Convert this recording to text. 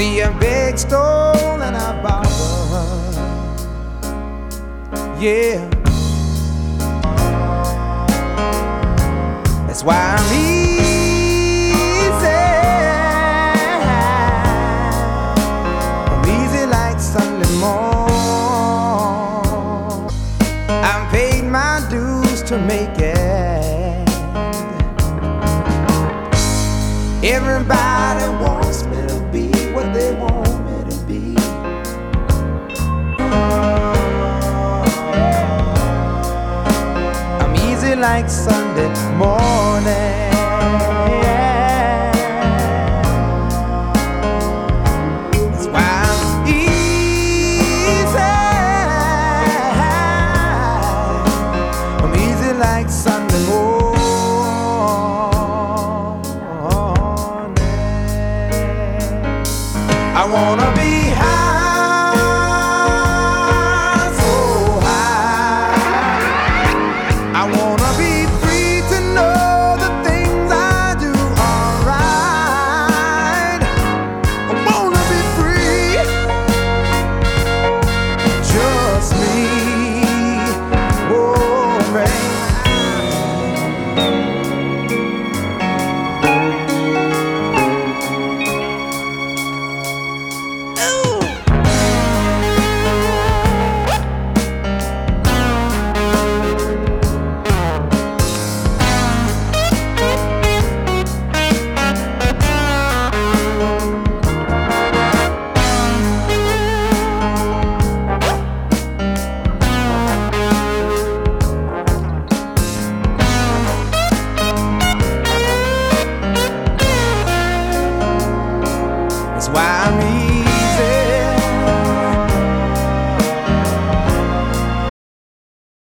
see a big stone and I borrow. Yeah. That's why I'm easy. Everybody wants me to be what they want me to be. I'm easy like Sunday morning. morning. I wanna.